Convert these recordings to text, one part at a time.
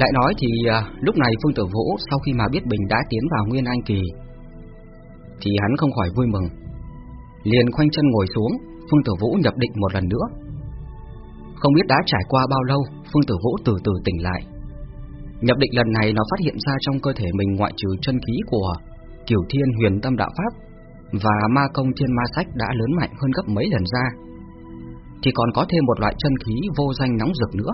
Lại nói thì à, lúc này Phương Tử Vũ sau khi mà biết Bình đã tiến vào Nguyên Anh Kỳ, Thì hắn không khỏi vui mừng. Liền khoanh chân ngồi xuống, Phương Tử Vũ nhập định một lần nữa. Không biết đã trải qua bao lâu, Phương Tử Vũ từ từ tỉnh lại. Nhập định lần này nó phát hiện ra trong cơ thể mình ngoại trừ chân khí của Kiều Thiên Huyền Tâm Đạo Pháp Và ma công thiên ma sách đã lớn mạnh hơn gấp mấy lần ra, Thì còn có thêm một loại chân khí vô danh nóng rực nữa.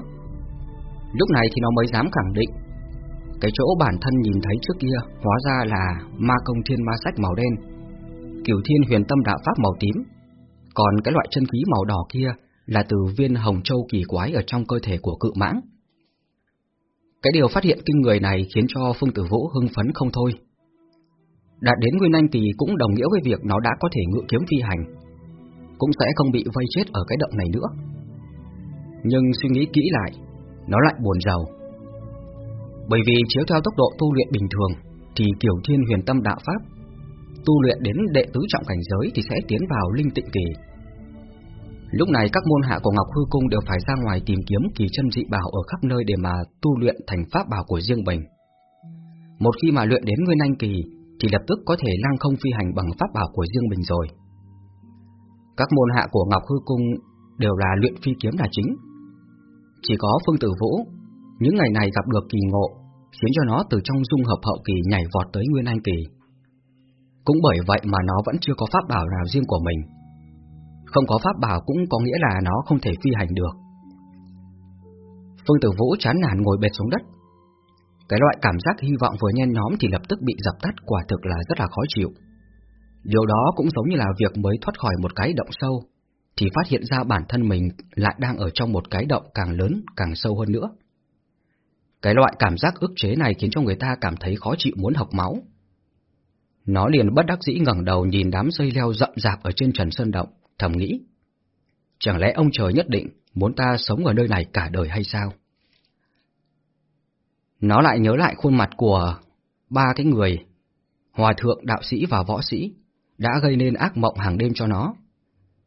Lúc này thì nó mới dám khẳng định. Cái chỗ bản thân nhìn thấy trước kia, Hóa ra là ma công thiên ma sách màu đen. Cửu thiên huyền tâm đạo pháp màu tím. Còn cái loại chân khí màu đỏ kia Là từ viên hồng châu kỳ quái Ở trong cơ thể của cự mãng. Cái điều phát hiện kinh người này Khiến cho Phương Tử Vũ hưng phấn không thôi. Đạt đến Nguyên Anh thì cũng đồng nghĩa với việc Nó đã có thể ngự kiếm phi hành, Cũng sẽ không bị vây chết ở cái động này nữa. Nhưng suy nghĩ kỹ lại nó lại buồn giàu. Bởi vì chiếu theo tốc độ tu luyện bình thường, thì Kiều Thiên Huyền Tâm Đạo Pháp tu luyện đến đệ tứ trọng cảnh giới thì sẽ tiến vào linh tịnh kỳ. Lúc này các môn hạ của Ngọc Hư Cung đều phải ra ngoài tìm kiếm kỳ chân dị bảo ở khắp nơi để mà tu luyện thành pháp bảo của riêng mình. Một khi mà luyện đến Nguyên Anh kỳ thì lập tức có thể lăng không phi hành bằng pháp bảo của riêng mình rồi. Các môn hạ của Ngọc Hư Cung đều là luyện phi kiếm là chính, chỉ có Phương Tử Vũ, những ngày này gặp được kỳ ngộ, khiến cho nó từ trong dung hợp hậu kỳ nhảy vọt tới Nguyên Anh kỳ. Cũng bởi vậy mà nó vẫn chưa có pháp bảo nào riêng của mình. Không có pháp bảo cũng có nghĩa là nó không thể phi hành được. Phương Tử Vũ chán nản ngồi bệt xuống đất. Cái loại cảm giác hy vọng vừa nhen nhóm thì lập tức bị dập tắt quả thực là rất là khó chịu. Điều đó cũng giống như là việc mới thoát khỏi một cái động sâu, thì phát hiện ra bản thân mình lại đang ở trong một cái động càng lớn, càng sâu hơn nữa. Cái loại cảm giác ức chế này khiến cho người ta cảm thấy khó chịu muốn học máu. Nó liền bất đắc dĩ ngẩng đầu nhìn đám dây leo rậm rạp ở trên trần sơn động, thầm nghĩ. Chẳng lẽ ông trời nhất định muốn ta sống ở nơi này cả đời hay sao? Nó lại nhớ lại khuôn mặt của ba cái người, hòa thượng, đạo sĩ và võ sĩ, đã gây nên ác mộng hàng đêm cho nó.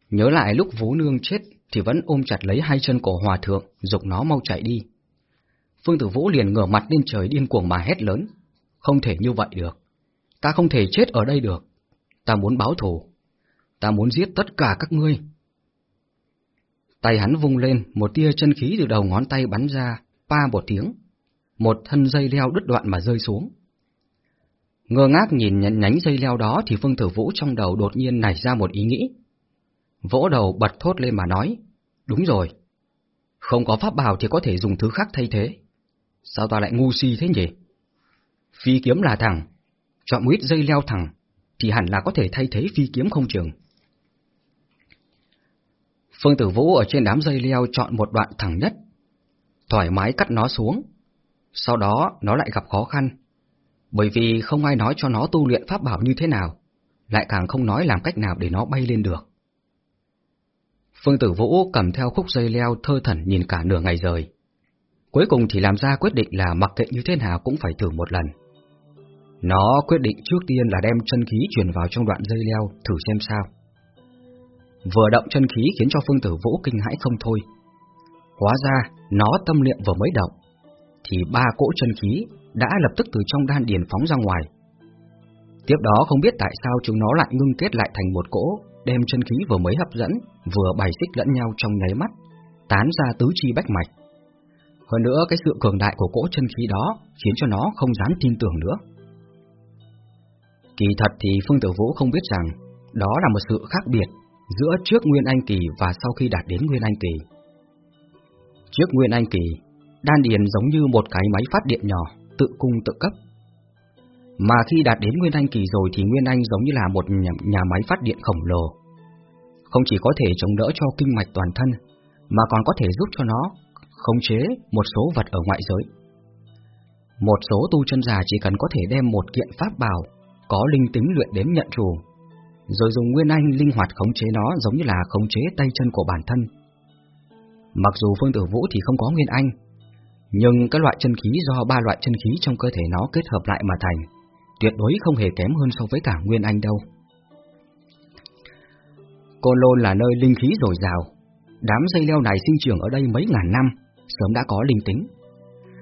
Nhớ lại lúc vú nương chết thì vẫn ôm chặt lấy hai chân cổ hòa thượng, dục nó mau chạy đi. Phương Tử Vũ liền ngửa mặt lên trời điên cuồng mà hét lớn. Không thể như vậy được. Ta không thể chết ở đây được. Ta muốn báo thù. Ta muốn giết tất cả các ngươi. Tay hắn vung lên, một tia chân khí từ đầu ngón tay bắn ra, pa một tiếng. Một thân dây leo đứt đoạn mà rơi xuống. Ngơ ngác nhìn nhánh dây leo đó thì Phương Tử Vũ trong đầu đột nhiên nảy ra một ý nghĩ vỗ đầu bật thốt lên mà nói, đúng rồi, không có pháp bảo thì có thể dùng thứ khác thay thế. Sao ta lại ngu si thế nhỉ? Phi kiếm là thẳng, chọn một ít dây leo thẳng, thì hẳn là có thể thay thế phi kiếm không trường. Phương Tử Vũ ở trên đám dây leo chọn một đoạn thẳng nhất, thoải mái cắt nó xuống. Sau đó nó lại gặp khó khăn, bởi vì không ai nói cho nó tu luyện pháp bảo như thế nào, lại càng không nói làm cách nào để nó bay lên được. Phương Tử Vũ cầm theo khúc dây leo thơ thẩn nhìn cả nửa ngày rời. Cuối cùng thì làm ra quyết định là mặc kệ như thế nào cũng phải thử một lần. Nó quyết định trước tiên là đem chân khí truyền vào trong đoạn dây leo thử xem sao. Vừa động chân khí khiến cho Phương Tử Vũ kinh hãi không thôi. Hóa ra, nó tâm niệm vừa mới động, thì ba cỗ chân khí đã lập tức từ trong đan điền phóng ra ngoài. Tiếp đó không biết tại sao chúng nó lại ngưng kết lại thành một cỗ đem chân khí vừa mới hấp dẫn, vừa bày xích lẫn nhau trong nháy mắt, tán ra tứ chi bách mạch. Hơn nữa cái sự cường đại của cỗ chân khí đó khiến cho nó không dám tin tưởng nữa. Kỳ thật thì Phương Tử Vũ không biết rằng đó là một sự khác biệt giữa trước Nguyên Anh Kỳ và sau khi đạt đến Nguyên Anh Kỳ. Trước Nguyên Anh Kỳ, đan điền giống như một cái máy phát điện nhỏ, tự cung tự cấp, mà khi đạt đến Nguyên Anh kỳ rồi thì Nguyên Anh giống như là một nhà, nhà máy phát điện khổng lồ. Không chỉ có thể chống đỡ cho kinh mạch toàn thân, mà còn có thể giúp cho nó khống chế một số vật ở ngoại giới. Một số tu chân già chỉ cần có thể đem một kiện pháp bảo có linh tính luyện đến nhận chủ, rồi dùng Nguyên Anh linh hoạt khống chế nó giống như là khống chế tay chân của bản thân. Mặc dù Phương Tử Vũ thì không có Nguyên Anh, nhưng các loại chân khí do ba loại chân khí trong cơ thể nó kết hợp lại mà thành, tuyệt đối không hề kém hơn so với cả Nguyên Anh đâu. Côn Lôn là nơi linh khí dồi dào, đám dây leo này sinh trưởng ở đây mấy ngàn năm, sớm đã có linh tính.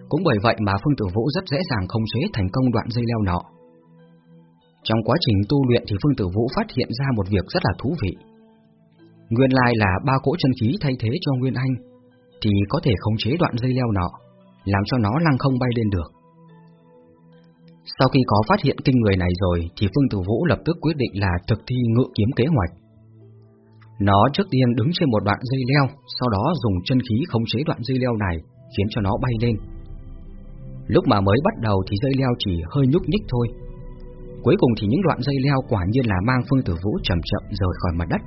Cũng bởi vậy mà Phương Tử Vũ rất dễ dàng khống chế thành công đoạn dây leo nọ. Trong quá trình tu luyện thì Phương Tử Vũ phát hiện ra một việc rất là thú vị. Nguyên lai là ba cỗ chân khí thay thế cho Nguyên Anh, thì có thể khống chế đoạn dây leo nọ, làm cho nó lăng không bay lên được. Sau khi có phát hiện kinh người này rồi thì Phương Tử Vũ lập tức quyết định là thực thi ngự kiếm kế hoạch. Nó trước tiên đứng trên một đoạn dây leo, sau đó dùng chân khí khống chế đoạn dây leo này, khiến cho nó bay lên. Lúc mà mới bắt đầu thì dây leo chỉ hơi nhúc nhích thôi. Cuối cùng thì những đoạn dây leo quả nhiên là mang Phương Tử Vũ chậm chậm rời khỏi mặt đất.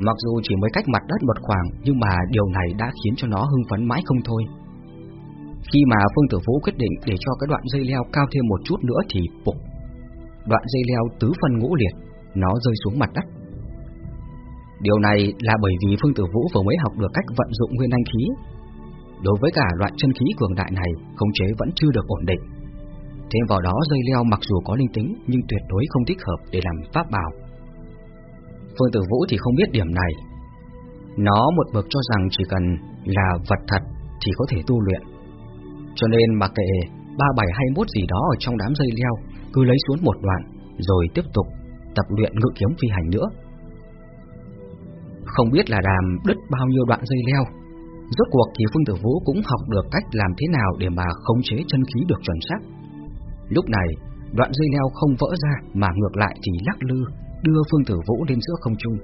Mặc dù chỉ mới cách mặt đất một khoảng, nhưng mà điều này đã khiến cho nó hưng phấn mãi không thôi. Khi mà Phương Tử Vũ quyết định để cho cái đoạn dây leo cao thêm một chút nữa thì bục. Đoạn dây leo tứ phân ngũ liệt, nó rơi xuống mặt đất. Điều này là bởi vì Phương Tử Vũ vừa mới học được cách vận dụng nguyên anh khí. Đối với cả loại chân khí cường đại này, khống chế vẫn chưa được ổn định. Thêm vào đó dây leo mặc dù có linh tính nhưng tuyệt đối không thích hợp để làm pháp bảo. Phương Tử Vũ thì không biết điểm này. Nó một bậc cho rằng chỉ cần là vật thật thì có thể tu luyện. Cho nên mặc kệ 3721 gì đó ở trong đám dây leo, cứ lấy xuống một đoạn rồi tiếp tục tập luyện ngự kiếm phi hành nữa. Không biết là đàm đứt bao nhiêu đoạn dây leo Rốt cuộc thì Phương Tử Vũ cũng học được cách làm thế nào để mà khống chế chân khí được chuẩn xác. Lúc này, đoạn dây leo không vỡ ra mà ngược lại thì lắc lư đưa Phương Tử Vũ lên giữa không trung.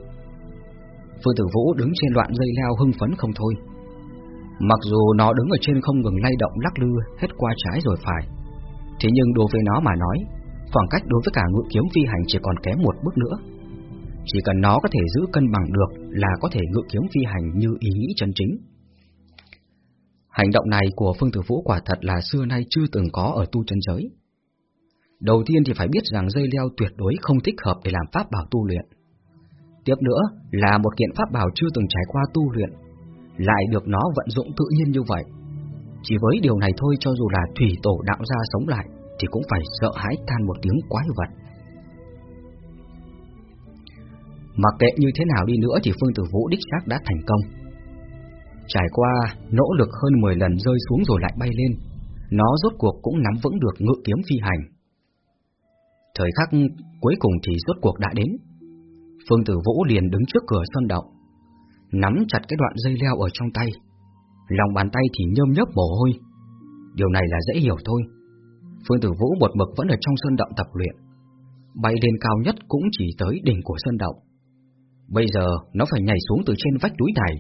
Phương Tử Vũ đứng trên đoạn dây leo hưng phấn không thôi. Mặc dù nó đứng ở trên không ngừng lay động lắc lư hết qua trái rồi phải Thế nhưng đối với nó mà nói Khoảng cách đối với cả ngự kiếm phi hành chỉ còn kém một bước nữa chỉ cần nó có thể giữ cân bằng được là có thể ngự kiếm phi hành như ý nghĩ chân chính. Hành động này của Phương Tử Vũ quả thật là xưa nay chưa từng có ở tu chân giới. Đầu tiên thì phải biết rằng dây leo tuyệt đối không thích hợp để làm pháp bảo tu luyện. Tiếp nữa là một kiện pháp bảo chưa từng trải qua tu luyện, lại được nó vận dụng tự nhiên như vậy. Chỉ với điều này thôi cho dù là thủy tổ đạo gia sống lại thì cũng phải sợ hãi than một tiếng quái vật. Mặc kệ như thế nào đi nữa thì Phương Tử Vũ đích xác đã thành công. Trải qua nỗ lực hơn 10 lần rơi xuống rồi lại bay lên, nó rốt cuộc cũng nắm vững được ngự kiếm phi hành. Thời khắc cuối cùng thì rốt cuộc đã đến. Phương Tử Vũ liền đứng trước cửa sơn động, nắm chặt cái đoạn dây leo ở trong tay. Lòng bàn tay thì nhơm nhớp mồ hôi. Điều này là dễ hiểu thôi. Phương Tử Vũ một mực vẫn ở trong sơn động tập luyện. Bay lên cao nhất cũng chỉ tới đỉnh của sơn động. Bây giờ nó phải nhảy xuống từ trên vách núi này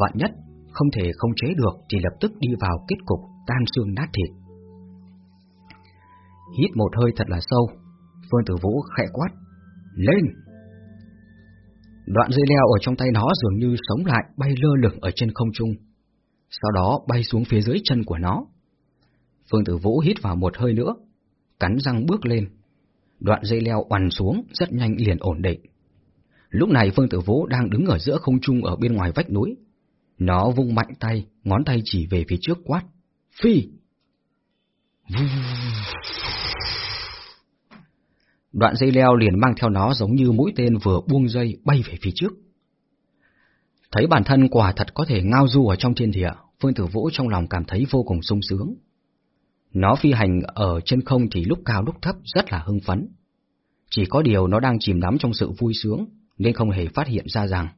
Vạn nhất không thể không chế được Thì lập tức đi vào kết cục tan xương nát thịt Hít một hơi thật là sâu Phương Tử Vũ khẽ quát, Lên Đoạn dây leo ở trong tay nó dường như sống lại Bay lơ lửng ở trên không trung Sau đó bay xuống phía dưới chân của nó Phương Tử Vũ hít vào một hơi nữa Cắn răng bước lên Đoạn dây leo oằn xuống Rất nhanh liền ổn định Lúc này Phương Tử Vũ đang đứng ở giữa không trung ở bên ngoài vách núi. Nó vung mạnh tay, ngón tay chỉ về phía trước quát. Phi! Đoạn dây leo liền mang theo nó giống như mũi tên vừa buông dây bay về phía trước. Thấy bản thân quả thật có thể ngao du ở trong thiên địa, Phương Tử Vũ trong lòng cảm thấy vô cùng sung sướng. Nó phi hành ở trên không thì lúc cao lúc thấp rất là hưng phấn. Chỉ có điều nó đang chìm đắm trong sự vui sướng, nên không hề phát hiện ra rằng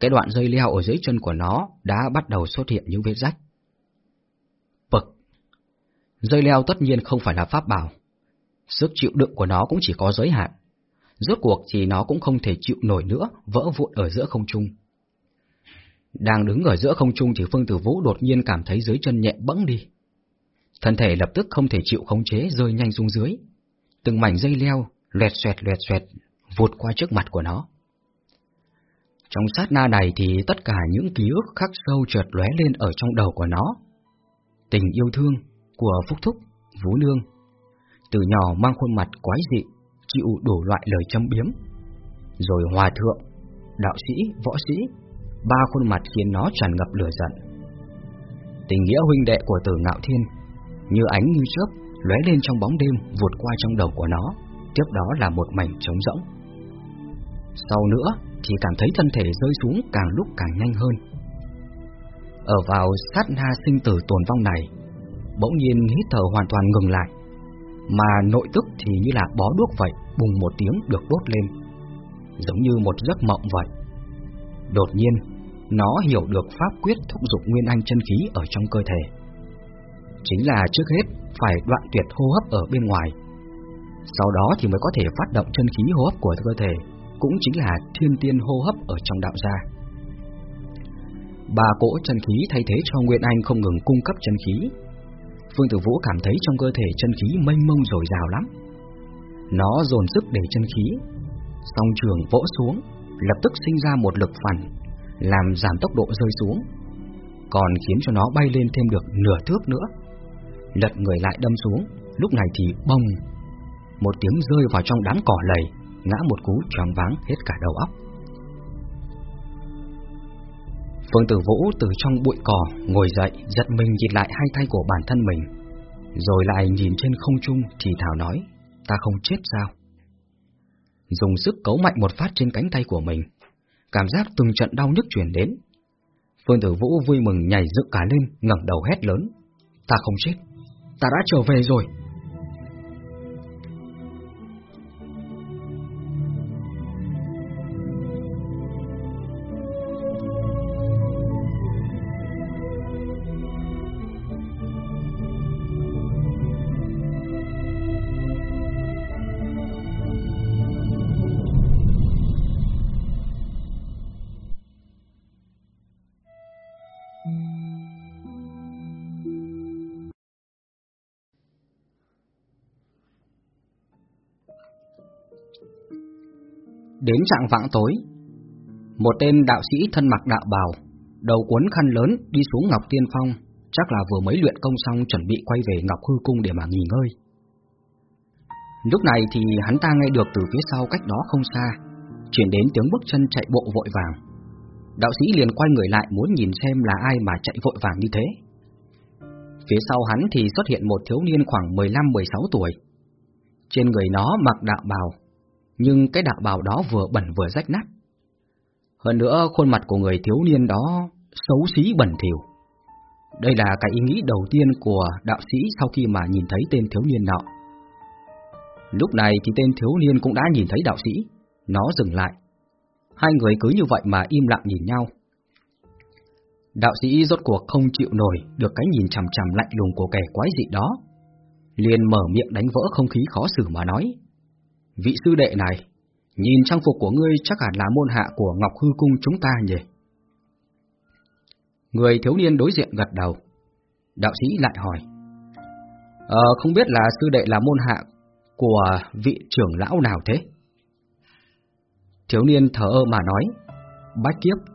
cái đoạn dây leo ở dưới chân của nó đã bắt đầu xuất hiện những vết rách. Bực! Dây leo tất nhiên không phải là pháp bảo. Sức chịu đựng của nó cũng chỉ có giới hạn. Rốt cuộc thì nó cũng không thể chịu nổi nữa, vỡ vụn ở giữa không trung. Đang đứng ở giữa không trung thì Phương Tử Vũ đột nhiên cảm thấy dưới chân nhẹ bẫng đi. Thân thể lập tức không thể chịu khống chế rơi nhanh xuống dưới. Từng mảnh dây leo, loẹt xoẹt loẹt xoẹt, vụt qua trước mặt của nó. Trong sát na này thì tất cả những ký ức khắc sâu trượt lóe lên ở trong đầu của nó. Tình yêu thương của Phúc Thúc, Vũ Nương. Từ nhỏ mang khuôn mặt quái dị, chịu đủ loại lời châm biếm. Rồi hòa thượng, đạo sĩ, võ sĩ, ba khuôn mặt khiến nó tràn ngập lửa giận. Tình nghĩa huynh đệ của tử ngạo thiên, như ánh như chớp, lóe lên trong bóng đêm vụt qua trong đầu của nó, tiếp đó là một mảnh trống rỗng. Sau nữa, chỉ cảm thấy thân thể rơi xuống càng lúc càng nhanh hơn. Ở vào sát na sinh tử tồn vong này, Bỗng nhiên hít thở hoàn toàn ngừng lại mà nội tức thì như là bó đuốc vậy, Bùng một tiếng được đốt lên. Giống như một giấc mộng vậy. Đột nhiên, Nó hiểu được pháp quyết thúc dục nguyên anh chân khí ở trong cơ thể. Chính là trước hết Phải đoạn tuyệt hô hấp ở bên ngoài. Sau đó thì mới có thể phát động chân khí hô hấp của cơ thể, Cũng chính là thiên tiên hô hấp ở trong đạo gia. Ba cỗ chân khí thay thế cho Nguyên Anh không ngừng cung cấp chân khí. Phương Tử Vũ cảm thấy trong cơ thể chân khí mênh mông dồi dào lắm. Nó dồn sức để chân khí, song trường vỗ xuống, lập tức sinh ra một lực phản, làm giảm tốc độ rơi xuống, còn khiến cho nó bay lên thêm được nửa thước nữa. Lật người lại đâm xuống, lúc này thì bông, một tiếng rơi vào trong đám cỏ lầy, ngã một cú choáng váng hết cả đầu óc. Phương Tử Vũ từ trong bụi cỏ ngồi dậy, giật mình nhìn lại hai tay của bản thân mình, rồi lại nhìn trên không trung thì thảo nói, ta không chết sao? Dùng sức cấu mạnh một phát trên cánh tay của mình, cảm giác từng trận đau nhức truyền đến. Phương Tử Vũ vui mừng nhảy dựng cả lên, ngẩng đầu hét lớn, ta không chết, ta đã trở về rồi. Đến trạng vạng tối, một tên đạo sĩ thân mặc đạo bào, đầu cuốn khăn lớn đi xuống Ngọc Tiên Phong, chắc là vừa mới luyện công xong chuẩn bị quay về Ngọc Hư Cung để mà nghỉ ngơi. Lúc này thì hắn ta nghe được từ phía sau cách đó không xa, chuyển đến tiếng bước chân chạy bộ vội vàng. Đạo sĩ liền quay người lại muốn nhìn xem là ai mà chạy vội vàng như thế. Phía sau hắn thì xuất hiện một thiếu niên khoảng 15-16 tuổi. Trên người nó mặc đạo bào, nhưng cái đạo bào đó vừa bẩn vừa rách nát. Hơn nữa khuôn mặt của người thiếu niên đó xấu xí bẩn thỉu. Đây là cái ý nghĩ đầu tiên của đạo sĩ sau khi mà nhìn thấy tên thiếu niên nọ. Lúc này thì tên thiếu niên cũng đã nhìn thấy đạo sĩ, nó dừng lại. Hai người cứ như vậy mà im lặng nhìn nhau. Đạo sĩ rốt cuộc không chịu nổi được cái nhìn chằm chằm lạnh lùng của kẻ quái dị đó. Liền mở miệng đánh vỡ không khí khó xử mà nói. Vị sư đệ này, nhìn trang phục của ngươi chắc hẳn là môn hạ của Ngọc Hư Cung chúng ta nhỉ? Người thiếu niên đối diện gật đầu. Đạo sĩ lại hỏi. Ờ, không biết là sư đệ là môn hạ của vị trưởng lão nào thế? Thiếu niên thở ơ mà nói. Bách kiếp.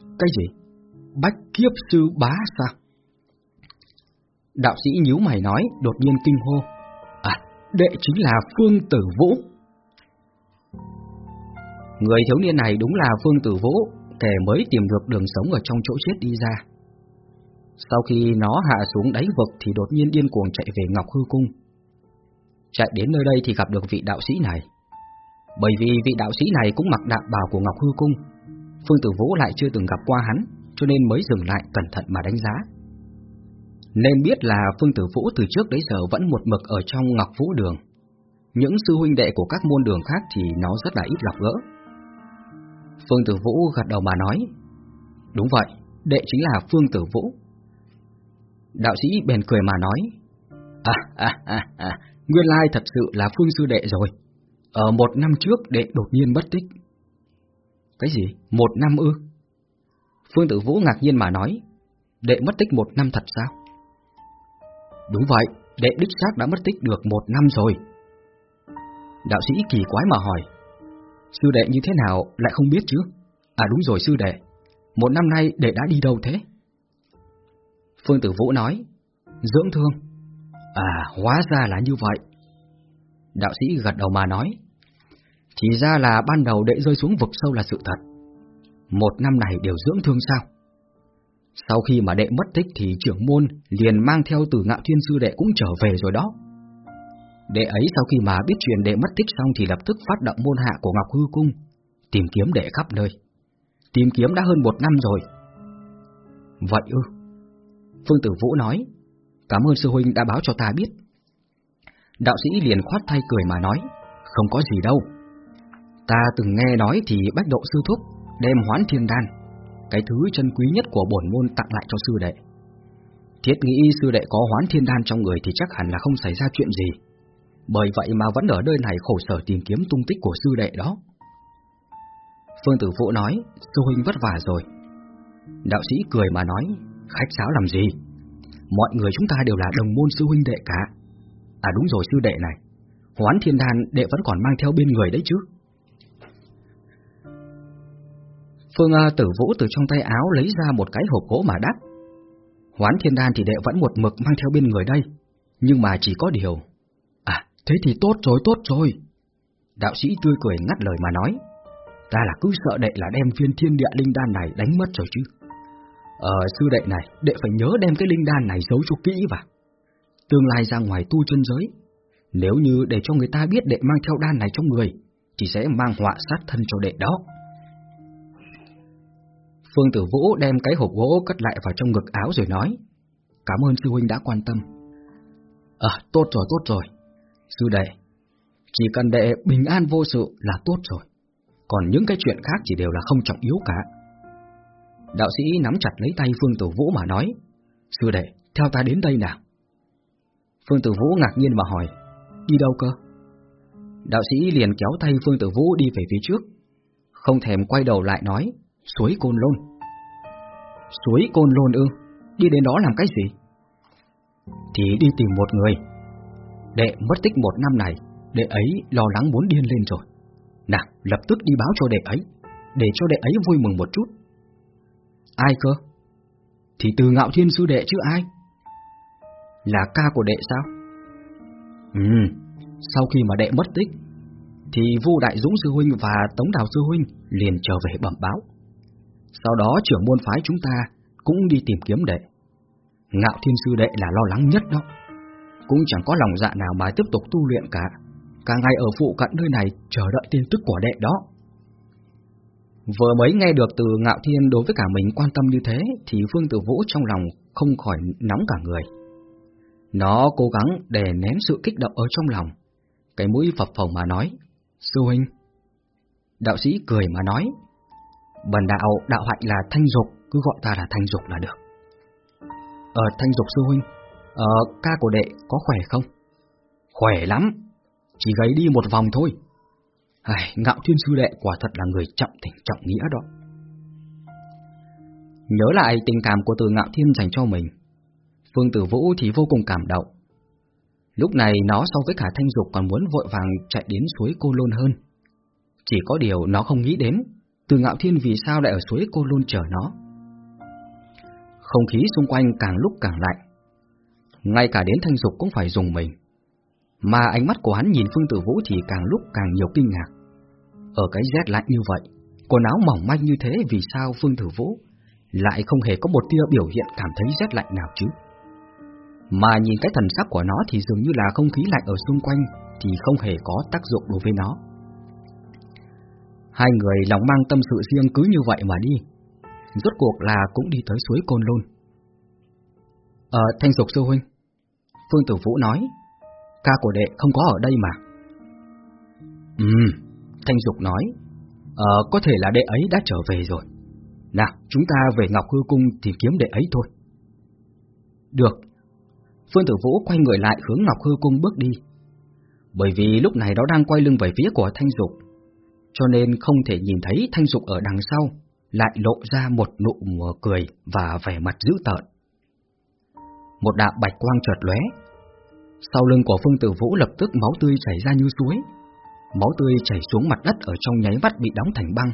Cái gì? Bách kiếp sư bá sao? Đạo sĩ nhíu mày nói, đột nhiên kinh hô đệ chính là Phương Tử Vũ. Người thiếu niên này đúng là Phương Tử Vũ, kẻ mới tìm được đường sống ở trong chỗ chết đi ra. Sau khi nó hạ xuống đáy vực thì đột nhiên điên cuồng chạy về Ngọc Hư Cung. Chạy đến nơi đây thì gặp được vị đạo sĩ này. Bởi vì vị đạo sĩ này cũng mặc đạo bào của Ngọc Hư Cung, Phương Tử Vũ lại chưa từng gặp qua hắn, cho nên mới dừng lại cẩn thận mà đánh giá. Nên biết là Phương Tử Vũ từ trước đến giờ vẫn một mực ở trong Ngọc Vũ Đường. Những sư huynh đệ của các môn đường khác thì nó rất là ít gặp gỡ. Phương Tử Vũ gật đầu mà nói, đúng vậy, đệ chính là Phương Tử Vũ. Đạo sĩ bèn cười mà nói, à, à, à, à, nguyên lai thật sự là Phương Sư Đệ rồi. Ở một năm trước đệ đột nhiên mất tích. Cái gì? Một năm ư? Phương Tử Vũ ngạc nhiên mà nói, đệ mất tích một năm thật sao? Đúng vậy, đệ đích xác đã mất tích được một năm rồi. Đạo sĩ kỳ quái mà hỏi, sư đệ như thế nào lại không biết chứ? À đúng rồi sư đệ, một năm nay đệ đã đi đâu thế? Phương Tử Vũ nói, dưỡng thương. À, hóa ra là như vậy. Đạo sĩ gật đầu mà nói, chỉ ra là ban đầu đệ rơi xuống vực sâu là sự thật. Một năm này đều dưỡng thương sao? Sau khi mà đệ mất tích thì trưởng môn liền mang theo từ ngạo thiên sư đệ cũng trở về rồi đó. Đệ ấy sau khi mà biết chuyện đệ mất tích xong thì lập tức phát động môn hạ của Ngọc Hư Cung, tìm kiếm đệ khắp nơi. Tìm kiếm đã hơn một năm rồi. Vậy ư? Phương Tử Vũ nói, Cảm ơn sư huynh đã báo cho ta biết. Đạo sĩ liền khoát tay cười mà nói, không có gì đâu. Ta từng nghe nói thì bách độ sư thúc đem hoán thiên đan, cái thứ chân quý nhất của bổn môn tặng lại cho sư đệ. Thiết nghĩ sư đệ có hoán thiên đan trong người thì chắc hẳn là không xảy ra chuyện gì. Bởi vậy mà vẫn ở nơi này khổ sở tìm kiếm tung tích của sư đệ đó. Phương Tử Vũ nói, sư huynh vất vả rồi. Đạo sĩ cười mà nói, khách sáo làm gì? Mọi người chúng ta đều là đồng môn sư huynh đệ cả. À đúng rồi sư đệ này, hoán thiên đan đệ vẫn còn mang theo bên người đấy chứ. Phương à, Tử Vũ từ trong tay áo lấy ra một cái hộp gỗ mà đáp. Hoán thiên đan thì đệ vẫn một mực mang theo bên người đây, nhưng mà chỉ có điều. À, thế thì tốt rồi, tốt rồi. Đạo sĩ tươi cười ngắt lời mà nói. Ta là cứ sợ đệ là đem viên thiên địa linh đan này đánh mất rồi chứ. Ờ, sư đệ này, đệ phải nhớ đem cái linh đan này giấu cho kỹ vào. Tương lai ra ngoài tu chân giới, nếu như để cho người ta biết đệ mang theo đan này trong người, thì sẽ mang họa sát thân cho đệ đó. Phương Tử Vũ đem cái hộp gỗ cất lại vào trong ngực áo rồi nói, cảm ơn sư huynh đã quan tâm. À, tốt rồi, tốt rồi. Sư đệ, chỉ cần đệ bình an vô sự là tốt rồi. Còn những cái chuyện khác chỉ đều là không trọng yếu cả. Đạo sĩ nắm chặt lấy tay Phương Tử Vũ mà nói, Sư đệ, theo ta đến đây nào. Phương Tử Vũ ngạc nhiên mà hỏi, đi đâu cơ? Đạo sĩ liền kéo tay Phương Tử Vũ đi về phía trước, không thèm quay đầu lại nói, suối Côn Lôn. Suối Côn Lôn ư, đi đến đó làm cái gì? Thì đi tìm một người. Đệ mất tích một năm này, đệ ấy lo lắng muốn điên lên rồi. Nào, lập tức đi báo cho đệ ấy, để cho đệ ấy vui mừng một chút. Ai cơ? Thì từ ngạo thiên sư đệ chứ ai? Là ca của đệ sao? Ừ, sau khi mà đệ mất tích, thì Vu Đại Dũng sư huynh và Tống Đào sư huynh liền trở về bẩm báo. Sau đó trưởng môn phái chúng ta cũng đi tìm kiếm đệ. Ngạo thiên sư đệ là lo lắng nhất đó. Cũng chẳng có lòng dạ nào mà tiếp tục tu luyện cả. Cả ngày ở phụ cận nơi này chờ đợi tin tức của đệ đó. Vừa mới nghe được từ Ngạo Thiên đối với cả mình quan tâm như thế thì Phương Tử Vũ trong lòng không khỏi nóng cả người. Nó cố gắng để nén sự kích động ở trong lòng. Cái mũi phập phồng mà nói, Sư huynh. Đạo sĩ cười mà nói, Bần đạo đạo hạnh là Thanh Dục, cứ gọi ta là Thanh Dục là được. Ờ, Thanh Dục sư huynh, ờ, ca của đệ có khỏe không? Khỏe lắm, chỉ gầy đi một vòng thôi. Ai, ngạo thiên sư đệ quả thật là người trọng tình trọng nghĩa đó. Nhớ lại tình cảm của từ ngạo thiên dành cho mình, Phương Tử Vũ thì vô cùng cảm động. Lúc này nó so với cả thanh dục còn muốn vội vàng chạy đến suối cô lôn hơn. Chỉ có điều nó không nghĩ đến, từ ngạo thiên vì sao lại ở suối cô luôn chờ nó. Không khí xung quanh càng lúc càng lạnh. Ngay cả đến thanh dục cũng phải dùng mình. Mà ánh mắt của hắn nhìn Phương Tử Vũ thì càng lúc càng nhiều kinh ngạc. Ở cái rét lạnh như vậy, quần áo mỏng manh như thế vì sao Phương Tử Vũ lại không hề có một tia biểu hiện cảm thấy rét lạnh nào chứ? Mà nhìn cái thần sắc của nó thì dường như là không khí lạnh ở xung quanh thì không hề có tác dụng đối với nó. Hai người lòng mang tâm sự riêng cứ như vậy mà đi. Rốt cuộc là cũng đi tới suối Côn Lôn. Ờ, Thanh Dục Sư Huynh. Phương Tử Vũ nói, ca của đệ không có ở đây mà. Ừ, Thanh Dục nói, Ờ, có thể là đệ ấy đã trở về rồi. Nào, chúng ta về Ngọc Hư Cung tìm kiếm đệ ấy thôi. Được. Phương Tử Vũ quay người lại hướng Ngọc Hư Cung bước đi. Bởi vì lúc này nó đang quay lưng về phía của Thanh Dục, cho nên không thể nhìn thấy Thanh Dục ở đằng sau, lại lộ ra một nụ cười và vẻ mặt dữ tợn. Một đạo bạch quang chợt lóe, sau lưng của Phương Tử Vũ lập tức máu tươi chảy ra như suối. Máu tươi chảy xuống mặt đất ở trong nháy mắt bị đóng thành băng.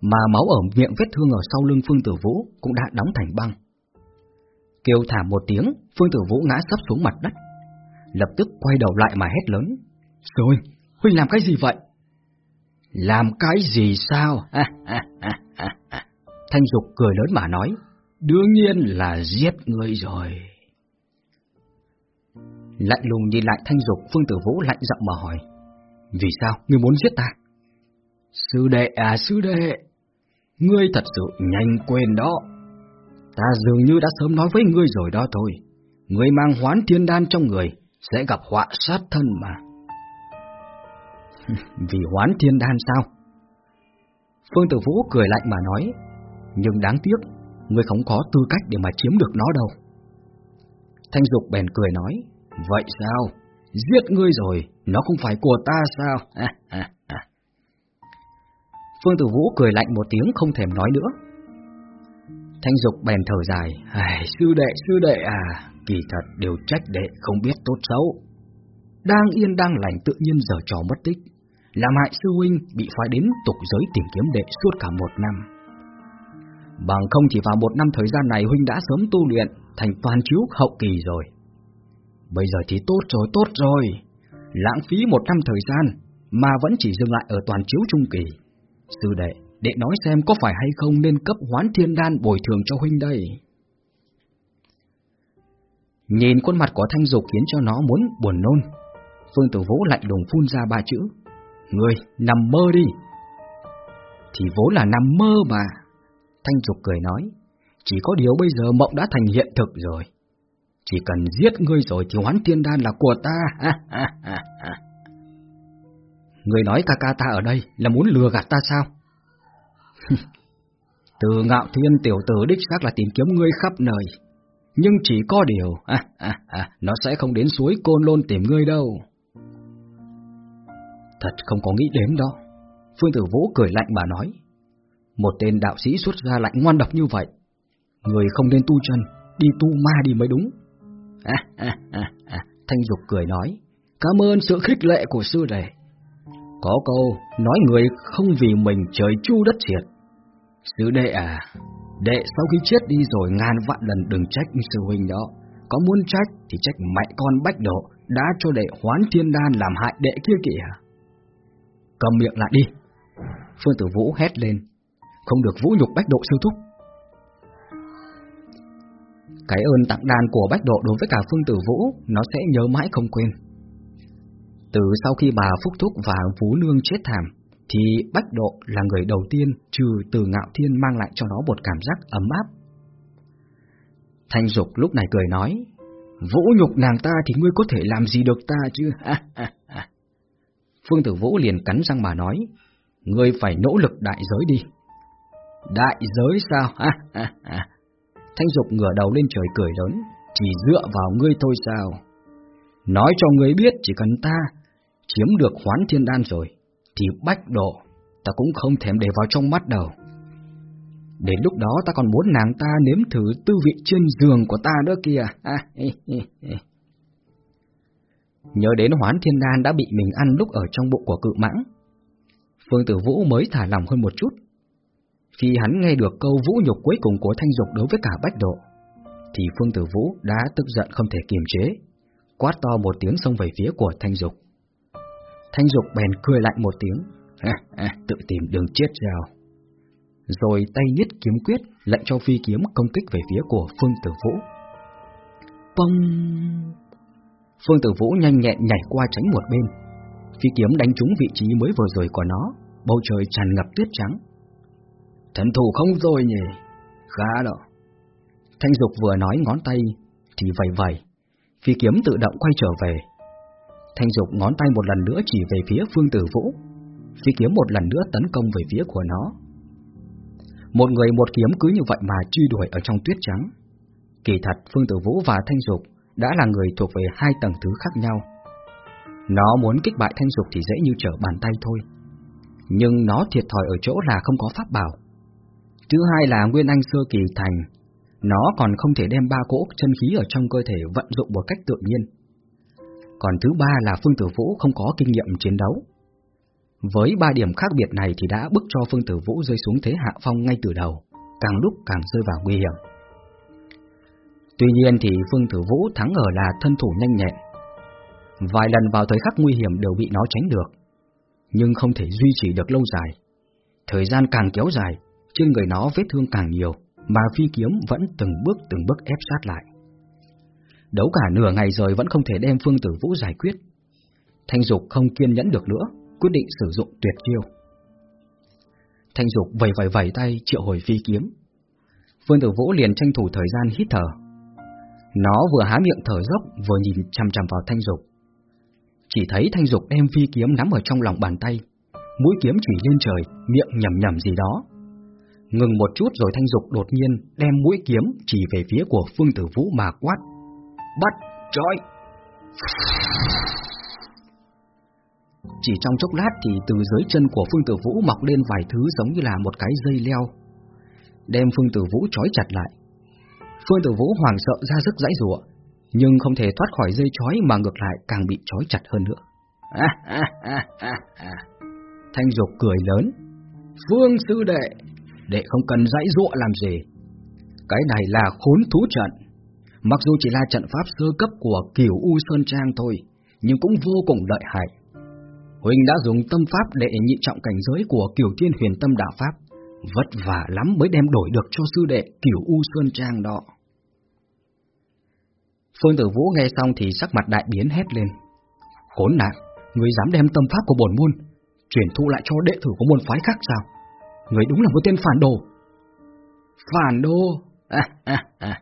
Mà máu ở miệng vết thương ở sau lưng Phương Tử Vũ cũng đã đóng thành băng. Kêu thả một tiếng, Phương Tử Vũ ngã sấp xuống mặt đất. Lập tức quay đầu lại mà hét lớn. Rồi, Huynh làm cái gì vậy? Làm cái gì sao? Thanh Dục cười lớn mà nói. Đương nhiên là giết ngươi rồi. Lạnh lùng nhìn lại Thanh Dục, Phương Tử Vũ lạnh giọng mà hỏi. Vì sao? Ngươi muốn giết ta? Sư đệ à sư đệ, ngươi thật sự nhanh quên đó. Ta dường như đã sớm nói với ngươi rồi đó thôi. Ngươi mang hoán thiên đan trong người sẽ gặp họa sát thân mà. Vì hoán thiên đan sao? Phương Tử Vũ cười lạnh mà nói, nhưng đáng tiếc, ngươi không có tư cách để mà chiếm được nó đâu. Thanh Dục bèn cười nói, vậy sao? Giết ngươi rồi, nó không phải của ta sao? Phương Tử Vũ cười lạnh một tiếng không thèm nói nữa. Thanh Dục bèn thở dài, Ai, sư đệ, sư đệ à, kỳ thật đều trách đệ không biết tốt xấu. Đang yên đang lành tự nhiên giờ trò mất tích, làm hại sư huynh bị phái đến tục giới tìm kiếm đệ suốt cả một năm. Bằng không chỉ vào một năm thời gian này huynh đã sớm tu luyện thành toàn chiếu hậu kỳ rồi. Bây giờ thì tốt rồi, tốt rồi. Lãng phí một năm thời gian mà vẫn chỉ dừng lại ở toàn chiếu trung kỳ. Sư đệ, đệ nói xem có phải hay không nên cấp hoán thiên đan bồi thường cho huynh đây. Nhìn khuôn mặt của Thanh Dục khiến cho nó muốn buồn nôn. Phương Tử Vũ lạnh lùng phun ra ba chữ. Ngươi, nằm mơ đi. Thì vốn là nằm mơ mà. Thanh trục cười nói. Chỉ có điều bây giờ mộng đã thành hiện thực rồi. Chỉ cần giết ngươi rồi thì hoán thiên đan là của ta. Người nói ca ca ta ở đây là muốn lừa gạt ta sao? Từ ngạo thiên tiểu tử đích xác là tìm kiếm ngươi khắp nơi. Nhưng chỉ có điều, nó sẽ không đến suối côn lôn tìm ngươi đâu. Thật không có nghĩ đến đó. Phương Tử Vũ cười lạnh mà nói. Một tên đạo sĩ xuất ra lạnh ngoan độc như vậy. Người không nên tu chân, đi tu ma đi mới đúng. À, à, à, à. Thanh Dục cười nói. Cảm ơn sự khích lệ của sư đệ. Có câu, nói người không vì mình trời chu đất thiệt. Sư đệ à, đệ sau khi chết đi rồi ngàn vạn lần đừng trách sư huynh đó. Có muốn trách thì trách mẹ con bách độ đã cho đệ hoán thiên đan làm hại đệ kia kìa. Cầm miệng lại đi. Phương Tử Vũ hét lên. Không được vũ nhục bách độ sư thúc. Cái ơn tặng đàn của bách độ đối với cả Phương Tử Vũ nó sẽ nhớ mãi không quên. Từ sau khi bà Phúc Thúc và vũ Nương chết thảm, thì Bách Độ là người đầu tiên trừ từ ngạo thiên mang lại cho nó một cảm giác ấm áp. Thanh Dục lúc này cười nói, Vũ nhục nàng ta thì ngươi có thể làm gì được ta chứ? Phương Tử Vũ liền cắn răng mà nói, ngươi phải nỗ lực đại giới đi. Đại giới sao? Thanh Dục ngửa đầu lên trời cười lớn, chỉ dựa vào ngươi thôi sao? Nói cho ngươi biết chỉ cần ta chiếm được hoán thiên đan rồi, thì bách độ ta cũng không thèm để vào trong mắt đâu. Đến lúc đó ta còn muốn nàng ta nếm thử tư vị trên giường của ta nữa kìa. Nhớ đến hoán thiên đan đã bị mình ăn lúc ở trong bụng của cự mãng. Phương Tử Vũ mới thả lòng hơn một chút. Khi hắn nghe được câu vũ nhục cuối cùng của Thanh Dục đối với cả Bách Độ, thì Phương Tử Vũ đã tức giận không thể kiềm chế, quát to một tiếng xông về phía của Thanh Dục. Thanh Dục bèn cười lạnh một tiếng, à, à, tự tìm đường chết rào. Rồi tay nhất kiếm quyết lệnh cho phi kiếm công kích về phía của Phương Tử Vũ. bông Phương Tử Vũ nhanh nhẹn nhảy qua tránh một bên. Phi kiếm đánh trúng vị trí mới vừa rồi của nó, bầu trời tràn ngập tuyết trắng. Thần thủ không rồi nhỉ? Khá đó. Thanh Dục vừa nói ngón tay, thì vẩy vẩy, Phi kiếm tự động quay trở về, Thanh Dục ngón tay một lần nữa chỉ về phía Phương Tử Vũ, phi kiếm một lần nữa tấn công về phía của nó. Một người một kiếm cứ như vậy mà truy đuổi ở trong tuyết trắng. Kỳ thật Phương Tử Vũ và Thanh Dục đã là người thuộc về hai tầng thứ khác nhau. Nó muốn kích bại Thanh Dục thì dễ như trở bàn tay thôi. Nhưng nó thiệt thòi ở chỗ là không có pháp bảo. Thứ hai là Nguyên Anh Sơ Kỳ Thành, nó còn không thể đem ba cỗ chân khí ở trong cơ thể vận dụng một cách tự nhiên còn thứ ba là Phương Tử Vũ không có kinh nghiệm chiến đấu. Với ba điểm khác biệt này thì đã bức cho Phương Tử Vũ rơi xuống thế hạ phong ngay từ đầu, càng lúc càng rơi vào nguy hiểm. Tuy nhiên thì Phương Tử Vũ thắng ở là thân thủ nhanh nhẹn. Vài lần vào thời khắc nguy hiểm đều bị nó tránh được, nhưng không thể duy trì được lâu dài. Thời gian càng kéo dài, trên người nó vết thương càng nhiều, mà phi kiếm vẫn từng bước từng bước ép sát lại. Đấu cả nửa ngày rồi vẫn không thể đem Phương Tử Vũ giải quyết. Thanh Dục không kiên nhẫn được nữa, quyết định sử dụng tuyệt chiêu. Thanh Dục vẩy vẩy vẩy tay triệu hồi phi kiếm. Phương Tử Vũ liền tranh thủ thời gian hít thở. Nó vừa há miệng thở dốc vừa nhìn chằm chằm vào Thanh Dục. Chỉ thấy Thanh Dục đem phi kiếm nắm ở trong lòng bàn tay, mũi kiếm chỉ lên trời, miệng nhầm nhầm gì đó. Ngừng một chút rồi Thanh Dục đột nhiên đem mũi kiếm chỉ về phía của Phương Tử Vũ mà quát. Bắt, trói! Chỉ trong chốc lát thì từ dưới chân của Phương Tử Vũ mọc lên vài thứ giống như là một cái dây leo, đem Phương Tử Vũ trói chặt lại. Phương Tử Vũ hoảng sợ ra sức dãy rủa, nhưng không thể thoát khỏi dây chói mà ngược lại càng bị chói chặt hơn nữa. Thanh Dục cười lớn, Phương sư đệ, đệ không cần dãy rủa làm gì. Cái này là khốn thú trận. Mặc dù chỉ là trận pháp sơ cấp của kiểu U Sơn Trang thôi, nhưng cũng vô cùng lợi hại. Huynh đã dùng tâm pháp để nhị trọng cảnh giới của Kiều Thiên Huyền Tâm Đạo Pháp, vất vả lắm mới đem đổi được cho sư đệ Kiều U Sơn Trang đó. Phương Tử Vũ nghe xong thì sắc mặt đại biến hét lên. Khốn nạn, người dám đem tâm pháp của bổn môn, chuyển thu lại cho đệ tử của môn phái khác sao? Người đúng là một tên phản đồ. Phản đồ? À, à, à.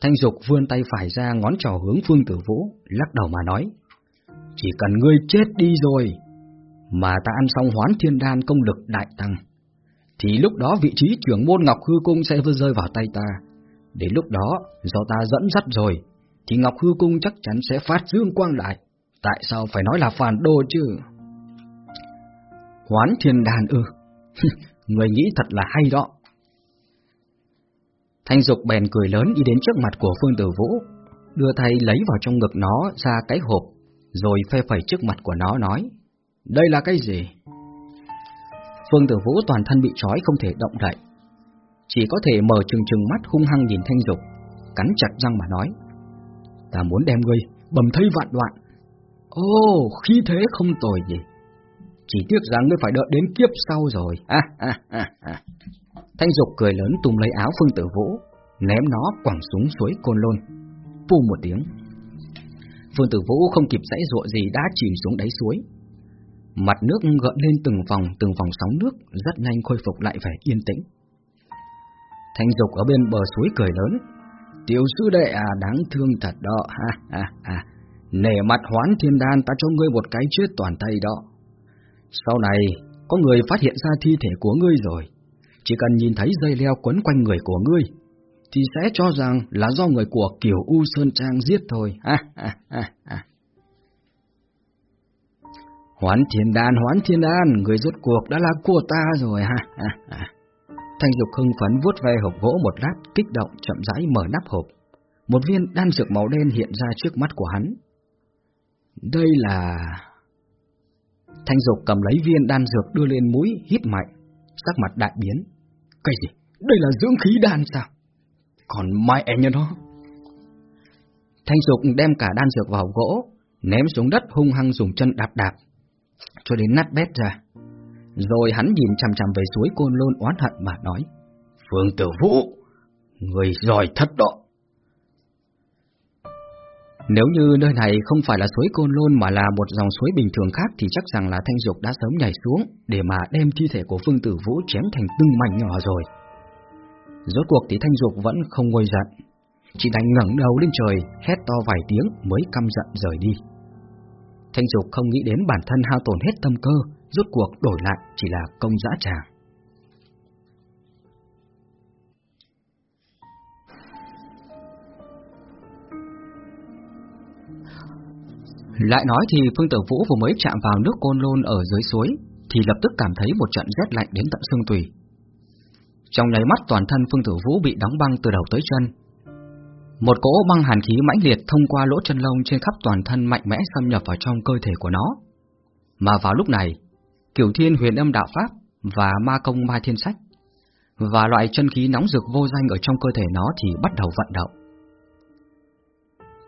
Thanh Dục vươn tay phải ra ngón trỏ hướng Phương Tử Vũ, lắc đầu mà nói. Chỉ cần ngươi chết đi rồi, mà ta ăn xong hoán thiên đan công lực đại tăng, thì lúc đó vị trí trưởng môn Ngọc Hư Cung sẽ vừa rơi vào tay ta. Đến lúc đó, do ta dẫn dắt rồi, thì Ngọc Hư Cung chắc chắn sẽ phát dương quang lại. Tại sao phải nói là phản đồ chứ? Hoán thiên đàn ư? Người nghĩ thật là hay đó. Thanh Dục bèn cười lớn đi đến trước mặt của Phương Tử Vũ, đưa tay lấy vào trong ngực nó ra cái hộp, rồi phê phẩy trước mặt của nó nói, đây là cái gì? Phương Tử Vũ toàn thân bị trói không thể động đậy, chỉ có thể mở trừng trừng mắt hung hăng nhìn Thanh Dục, cắn chặt răng mà nói, ta muốn đem ngươi bầm thây vạn đoạn. Ô, khí thế không tồi gì. Chỉ tiếc rằng ngươi phải đợi đến kiếp sau rồi. À, à, à, à. Thanh Dục cười lớn tùm lấy áo Phương Tử Vũ, ném nó quẳng xuống suối Côn Lôn. Pu một tiếng. Phương Tử Vũ không kịp dãy ruộng gì đã chìm xuống đáy suối. Mặt nước gợn lên từng vòng từng vòng sóng nước, rất nhanh khôi phục lại vẻ yên tĩnh. Thanh Dục ở bên bờ suối cười lớn. Tiểu sư đệ à đáng thương thật đó, ha ha ha. Nể mặt hoán thiên đan ta cho ngươi một cái chết toàn tay đó. Sau này, có người phát hiện ra thi thể của ngươi rồi. Chỉ cần nhìn thấy dây leo quấn quanh người của ngươi, thì sẽ cho rằng là do người của Kiều U Sơn Trang giết thôi. Ha, ha, ha, ha. Hoán thiên đan, hoán thiên đan, người rốt cuộc đã là của ta rồi. Ha, ha, ha. Thanh Dục hưng phấn vuốt ve hộp gỗ một lát, kích động chậm rãi mở nắp hộp. Một viên đan dược màu đen hiện ra trước mắt của hắn. Đây là... Thanh Dục cầm lấy viên đan dược đưa lên mũi, hít mạnh, sắc mặt đại biến. Cái gì? Đây là dưỡng khí đan sao? Còn mai em như nó. Thanh Dục đem cả đan dược vào gỗ, ném xuống đất hung hăng dùng chân đạp đạp, cho đến nát bét ra. Rồi hắn nhìn chằm chằm về suối côn lôn oán hận mà nói, Phương Tử Vũ, người giỏi thật đó. Nếu như nơi này không phải là suối Côn Lôn mà là một dòng suối bình thường khác thì chắc rằng là Thanh Dục đã sớm nhảy xuống để mà đem thi thể của Phương Tử Vũ chém thành từng mảnh nhỏ rồi. Rốt cuộc thì Thanh Dục vẫn không ngồi giận, chỉ đành ngẩng đầu lên trời, hét to vài tiếng mới căm giận rời đi. Thanh Dục không nghĩ đến bản thân hao tổn hết tâm cơ, rốt cuộc đổi lại chỉ là công dã tràng. Lại nói thì Phương Tử Vũ vừa mới chạm vào nước côn lôn ở dưới suối, thì lập tức cảm thấy một trận rét lạnh đến tận xương tùy. Trong nháy mắt toàn thân Phương Tử Vũ bị đóng băng từ đầu tới chân. Một cỗ băng hàn khí mãnh liệt thông qua lỗ chân lông trên khắp toàn thân mạnh mẽ xâm nhập vào trong cơ thể của nó. Mà vào lúc này, Kiểu Thiên Huyền Âm Đạo Pháp và Ma Công Ma Thiên Sách và loại chân khí nóng rực vô danh ở trong cơ thể nó thì bắt đầu vận động.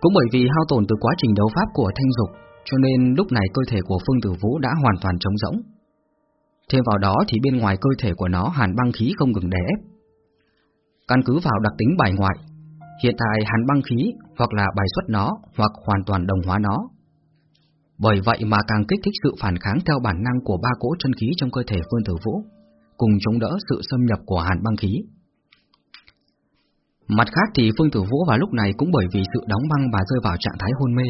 Cũng bởi vì hao tổn từ quá trình đấu pháp của thanh dục, cho nên lúc này cơ thể của Phương Tử Vũ đã hoàn toàn trống rỗng. Thêm vào đó thì bên ngoài cơ thể của nó hàn băng khí không ngừng đè ép. Căn cứ vào đặc tính bài ngoại, hiện tại hàn băng khí hoặc là bài xuất nó hoặc hoàn toàn đồng hóa nó. Bởi vậy mà càng kích thích sự phản kháng theo bản năng của ba cỗ chân khí trong cơ thể Phương Tử Vũ, cùng chống đỡ sự xâm nhập của hàn băng khí. Mặt khác thì Phương Tử Vũ vào lúc này cũng bởi vì sự đóng băng mà rơi vào trạng thái hôn mê.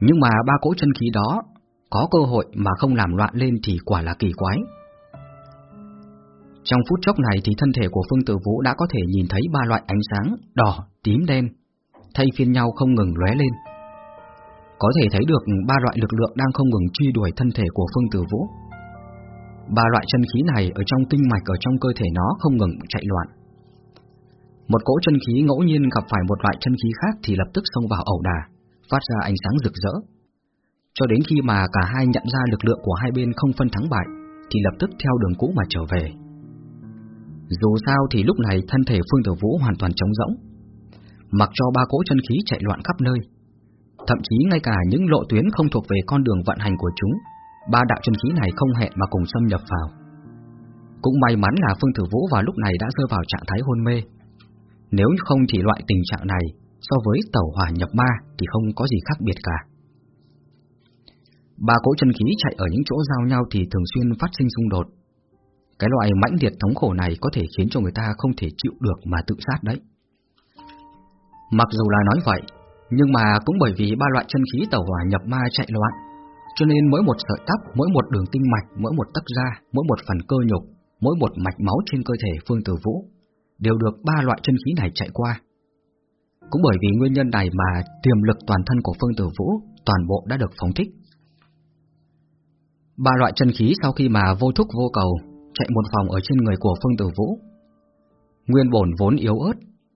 Nhưng mà ba cỗ chân khí đó có cơ hội mà không làm loạn lên thì quả là kỳ quái. Trong phút chốc này thì thân thể của Phương Tử Vũ đã có thể nhìn thấy ba loại ánh sáng đỏ, tím, đen, thay phiên nhau không ngừng lóe lên. Có thể thấy được ba loại lực lượng đang không ngừng truy đuổi thân thể của Phương Tử Vũ. Ba loại chân khí này ở trong kinh mạch ở trong cơ thể nó không ngừng chạy loạn. Một cỗ chân khí ngẫu nhiên gặp phải một loại chân khí khác thì lập tức xông vào ẩu đà, phát ra ánh sáng rực rỡ. Cho đến khi mà cả hai nhận ra lực lượng của hai bên không phân thắng bại, thì lập tức theo đường cũ mà trở về. Dù sao thì lúc này thân thể Phương Tử Vũ hoàn toàn trống rỗng, mặc cho ba cỗ chân khí chạy loạn khắp nơi. Thậm chí ngay cả những lộ tuyến không thuộc về con đường vận hành của chúng, ba đạo chân khí này không hẹn mà cùng xâm nhập vào. Cũng may mắn là Phương Tử Vũ vào lúc này đã rơi vào trạng thái hôn mê. Nếu không thì loại tình trạng này so với tẩu hỏa nhập ma thì không có gì khác biệt cả. Ba cỗ chân khí chạy ở những chỗ giao nhau thì thường xuyên phát sinh xung đột. Cái loại mãnh liệt thống khổ này có thể khiến cho người ta không thể chịu được mà tự sát đấy. Mặc dù là nói vậy, nhưng mà cũng bởi vì ba loại chân khí tẩu hỏa nhập ma chạy loạn, cho nên mỗi một sợi tóc, mỗi một đường tinh mạch, mỗi một tấc da, mỗi một phần cơ nhục, mỗi một mạch máu trên cơ thể Phương Tử Vũ đều được ba loại chân khí này chạy qua. Cũng bởi vì nguyên nhân này mà tiềm lực toàn thân của Phương Tử Vũ toàn bộ đã được phóng thích. Ba loại chân khí sau khi mà vô thúc vô cầu chạy một vòng ở trên người của Phương Tử Vũ. Nguyên bổn vốn yếu ớt,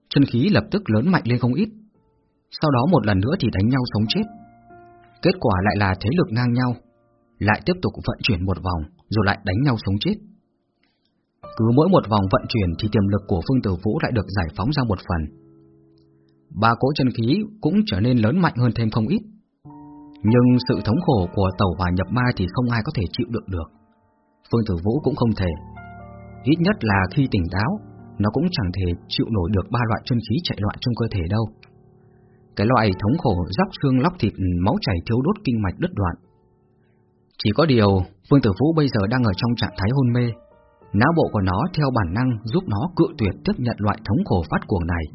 chân khí lập tức lớn mạnh lên không ít. Sau đó một lần nữa thì đánh nhau sống chết. Kết quả lại là thế lực ngang nhau, lại tiếp tục vận chuyển một vòng, rồi lại đánh nhau sống chết. Cứ mỗi một vòng vận chuyển thì tiềm lực của Phương Tử Vũ lại được giải phóng ra một phần. Ba cỗ chân khí cũng trở nên lớn mạnh hơn thêm không ít. Nhưng sự thống khổ của tàu hỏa nhập ma thì không ai có thể chịu đựng được. Phương Tử Vũ cũng không thể. Ít nhất là khi tỉnh táo, nó cũng chẳng thể chịu nổi được ba loại chân khí chạy loạn trong cơ thể đâu. Cái loại thống khổ róc xương lóc thịt máu chảy thiếu đốt kinh mạch đứt đoạn. Chỉ có điều, Phương Tử Vũ bây giờ đang ở trong trạng thái hôn mê. Não bộ của nó theo bản năng giúp nó cự tuyệt tiếp nhận loại thống khổ phát cuồng này.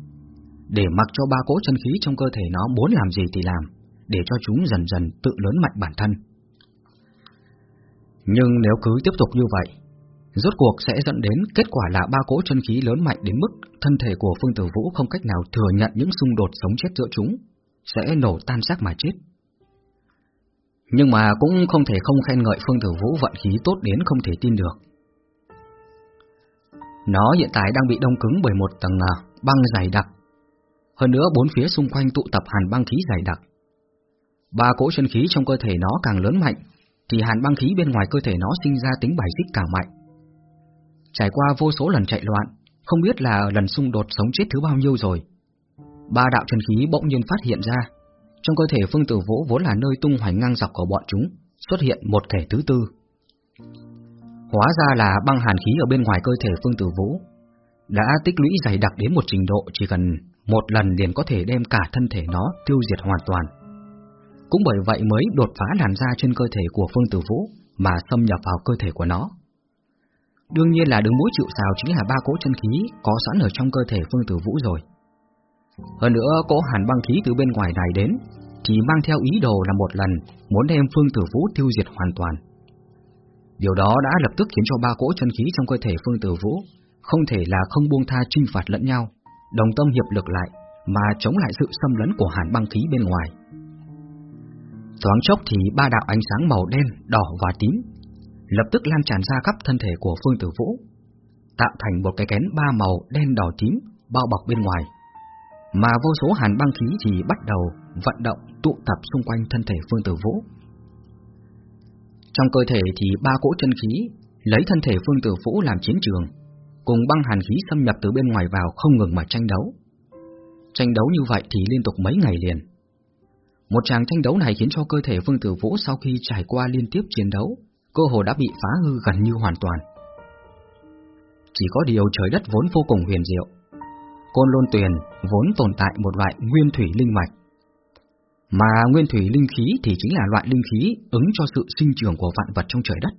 Để mặc cho ba cỗ chân khí trong cơ thể nó muốn làm gì thì làm, để cho chúng dần dần tự lớn mạnh bản thân. Nhưng nếu cứ tiếp tục như vậy, rốt cuộc sẽ dẫn đến kết quả là ba cỗ chân khí lớn mạnh đến mức thân thể của Phương Tử Vũ không cách nào thừa nhận những xung đột sống chết giữa chúng, sẽ nổ tan xác mà chết. Nhưng mà cũng không thể không khen ngợi Phương Tử Vũ vận khí tốt đến không thể tin được. Nó hiện tại đang bị đông cứng bởi một tầng à, băng dày đặc. Hơn nữa bốn phía xung quanh tụ tập hàn băng khí dày đặc. Ba cỗ chân khí trong cơ thể nó càng lớn mạnh, thì hàn băng khí bên ngoài cơ thể nó sinh ra tính bài xích càng mạnh. Trải qua vô số lần chạy loạn, không biết là lần xung đột sống chết thứ bao nhiêu rồi. Ba đạo chân khí bỗng nhiên phát hiện ra, trong cơ thể Phương Tử Vũ vốn là nơi tung hoành ngang dọc của bọn chúng, xuất hiện một thể thứ tư. Hóa ra là băng hàn khí ở bên ngoài cơ thể Phương Tử Vũ đã tích lũy dày đặc đến một trình độ chỉ cần một lần liền có thể đem cả thân thể nó tiêu diệt hoàn toàn. Cũng bởi vậy mới đột phá làn da trên cơ thể của Phương Tử Vũ mà xâm nhập vào cơ thể của nó. Đương nhiên là đứng mũi chịu sào chính là ba cỗ chân khí có sẵn ở trong cơ thể Phương Tử Vũ rồi. Hơn nữa cỗ hàn băng khí từ bên ngoài này đến thì mang theo ý đồ là một lần muốn đem Phương Tử Vũ tiêu diệt hoàn toàn. Điều đó đã lập tức khiến cho ba cỗ chân khí trong cơ thể Phương Tử Vũ không thể là không buông tha trinh phạt lẫn nhau, đồng tâm hiệp lực lại mà chống lại sự xâm lấn của hàn băng khí bên ngoài. Thoáng chốc thì ba đạo ánh sáng màu đen, đỏ và tím lập tức lan tràn ra khắp thân thể của Phương Tử Vũ, tạo thành một cái kén ba màu đen đỏ tím bao bọc bên ngoài, mà vô số hàn băng khí thì bắt đầu vận động tụ tập xung quanh thân thể Phương Tử Vũ. Trong cơ thể thì ba cỗ chân khí lấy thân thể Phương Tử Vũ làm chiến trường, cùng băng hàn khí xâm nhập từ bên ngoài vào không ngừng mà tranh đấu. Tranh đấu như vậy thì liên tục mấy ngày liền. Một tràng tranh đấu này khiến cho cơ thể Phương Tử Vũ sau khi trải qua liên tiếp chiến đấu, cơ hồ đã bị phá hư gần như hoàn toàn. Chỉ có điều trời đất vốn vô cùng huyền diệu. Côn Lôn Tuyền vốn tồn tại một loại nguyên thủy linh mạch. Mà nguyên thủy linh khí thì chính là loại linh khí ứng cho sự sinh trưởng của vạn vật trong trời đất.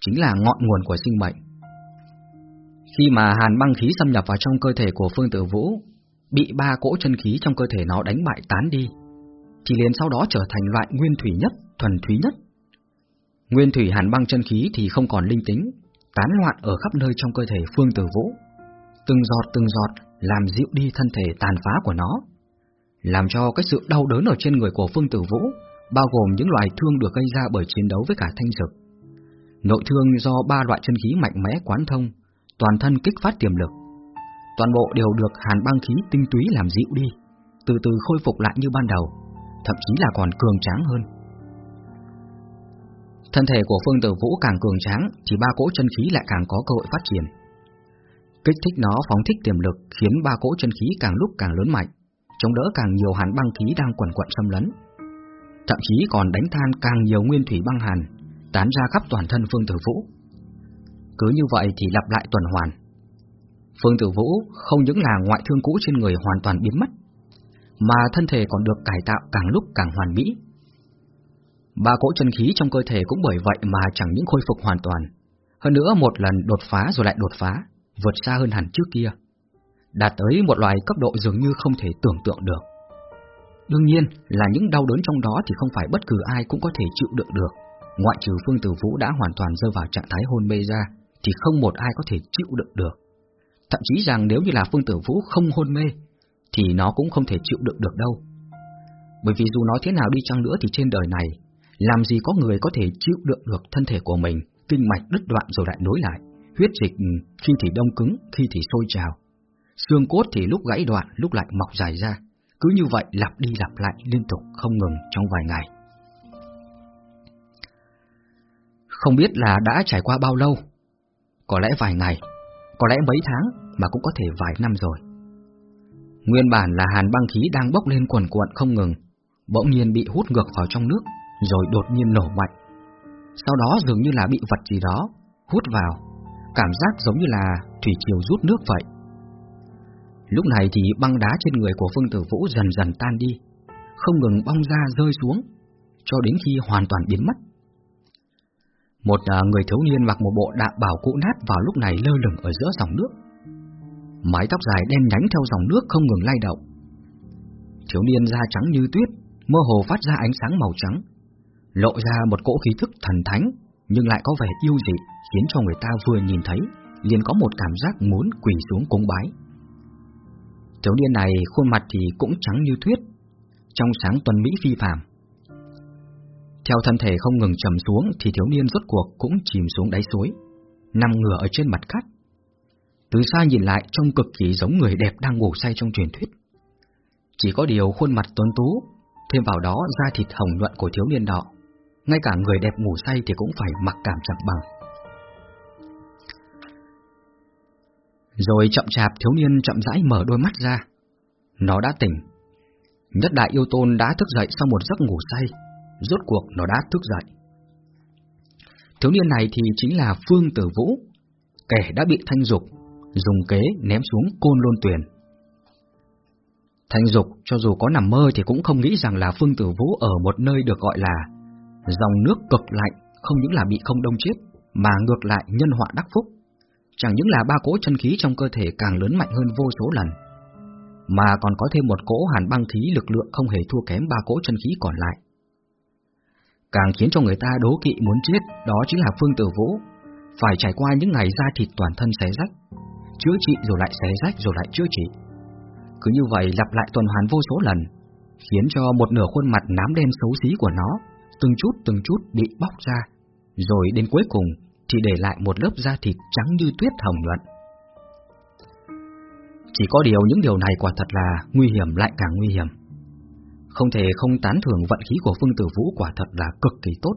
Chính là ngọn nguồn của sinh mệnh. Khi mà hàn băng khí xâm nhập vào trong cơ thể của Phương Tử Vũ, bị ba cỗ chân khí trong cơ thể nó đánh bại tán đi, thì liền sau đó trở thành loại nguyên thủy nhất, thuần thúy nhất. Nguyên thủy hàn băng chân khí thì không còn linh tính, tán loạn ở khắp nơi trong cơ thể Phương Tử Vũ. Từng giọt từng giọt làm dịu đi thân thể tàn phá của nó, làm cho cái sự đau đớn ở trên người của Phương Tử Vũ bao gồm những loại thương được gây ra bởi chiến đấu với cả thanh dược. Nội thương do ba loại chân khí mạnh mẽ quán thông, toàn thân kích phát tiềm lực. Toàn bộ đều được hàn băng khí tinh túy làm dịu đi, từ từ khôi phục lại như ban đầu, thậm chí là còn cường tráng hơn. Thân thể của Phương Tử Vũ càng cường tráng thì ba cỗ chân khí lại càng có cơ hội phát triển. Kích thích nó phóng thích tiềm lực khiến ba cỗ chân khí càng lúc càng lớn mạnh, chống đỡ càng nhiều hàn băng khí đang quẩn quẩn xâm lấn. Thậm chí còn đánh than càng nhiều nguyên thủy băng hàn, tán ra khắp toàn thân Phương Tử Vũ. Cứ như vậy thì lặp lại tuần hoàn. Phương Tử Vũ không những là ngoại thương cũ trên người hoàn toàn biến mất, mà thân thể còn được cải tạo càng lúc càng hoàn mỹ. Ba cỗ chân khí trong cơ thể cũng bởi vậy mà chẳng những khôi phục hoàn toàn, hơn nữa một lần đột phá rồi lại đột phá, vượt xa hơn hẳn trước kia, đạt tới một loại cấp độ dường như không thể tưởng tượng được. Đương nhiên là những đau đớn trong đó thì không phải bất cứ ai cũng có thể chịu đựng được, ngoại trừ Phương Tử Vũ đã hoàn toàn rơi vào trạng thái hôn mê ra, thì không một ai có thể chịu đựng được. Thậm chí rằng nếu như là Phương Tử Vũ không hôn mê, thì nó cũng không thể chịu đựng được đâu. Bởi vì dù nói thế nào đi chăng nữa thì trên đời này, làm gì có người có thể chịu đựng được thân thể của mình, kinh mạch đứt đoạn rồi lại nối lại, huyết dịch ừ, khi thì đông cứng, khi thì sôi trào. Xương cốt thì lúc gãy đoạn, lúc lại mọc dài ra, cứ như vậy lặp đi lặp lại liên tục không ngừng trong vài ngày. Không biết là đã trải qua bao lâu, có lẽ vài ngày, có lẽ mấy tháng mà cũng có thể vài năm rồi. Nguyên bản là hàn băng khí đang bốc lên quần cuộn không ngừng, bỗng nhiên bị hút ngược vào trong nước, rồi đột nhiên nổ mạnh. Sau đó dường như là bị vật gì đó hút vào, cảm giác giống như là thủy triều rút nước vậy. Lúc này thì băng đá trên người của Phương Tử Vũ dần dần tan đi, không ngừng bong ra rơi xuống, cho đến khi hoàn toàn biến mất. Một à, người thiếu niên mặc một bộ đạm bảo cũ nát vào lúc này lơ lửng ở giữa dòng nước. Mái tóc dài đen nhánh theo dòng nước không ngừng lay động. Thiếu niên da trắng như tuyết, mơ hồ phát ra ánh sáng màu trắng, lộ ra một cỗ khí thức thần thánh, nhưng lại có vẻ yêu dị, khiến cho người ta vừa nhìn thấy, liền có một cảm giác muốn quỳ xuống cúng bái. Thiếu niên này khuôn mặt thì cũng trắng như tuyết, trong sáng tuần mỹ phi phàm. Theo thân thể không ngừng trầm xuống thì thiếu niên rốt cuộc cũng chìm xuống đáy suối, nằm ngửa ở trên mặt cát. Từ xa nhìn lại trông cực kỳ giống người đẹp đang ngủ say trong truyền thuyết. Chỉ có điều khuôn mặt tuấn tú, thêm vào đó da thịt hồng nhuận của thiếu niên đó, ngay cả người đẹp ngủ say thì cũng phải mặc cảm chẳng bằng. Rồi chậm chạp thiếu niên chậm rãi mở đôi mắt ra. Nó đã tỉnh. Nhất đại yêu tôn đã thức dậy sau một giấc ngủ say. Rốt cuộc nó đã thức dậy. Thiếu niên này thì chính là Phương Tử Vũ, kẻ đã bị Thanh Dục dùng kế ném xuống côn lôn tuyển. Thanh Dục cho dù có nằm mơ thì cũng không nghĩ rằng là Phương Tử Vũ ở một nơi được gọi là dòng nước cực lạnh, không những là bị không đông chết, mà ngược lại nhân họa đắc phúc. Chẳng những là ba cỗ chân khí trong cơ thể càng lớn mạnh hơn vô số lần, mà còn có thêm một cỗ hàn băng khí lực lượng không hề thua kém ba cỗ chân khí còn lại. Càng khiến cho người ta đố kỵ muốn chết, đó chính là Phương Tử Vũ, phải trải qua những ngày da thịt toàn thân xé rách, chữa trị rồi lại xé rách rồi lại chữa trị. Cứ như vậy lặp lại tuần hoàn vô số lần, khiến cho một nửa khuôn mặt nám đen xấu xí của nó từng chút từng chút bị bóc ra, rồi đến cuối cùng thì để lại một lớp da thịt trắng như tuyết hồng nhuận. Chỉ có điều những điều này quả thật là nguy hiểm lại càng nguy hiểm. Không thể không tán thưởng vận khí của Phương Tử Vũ quả thật là cực kỳ tốt.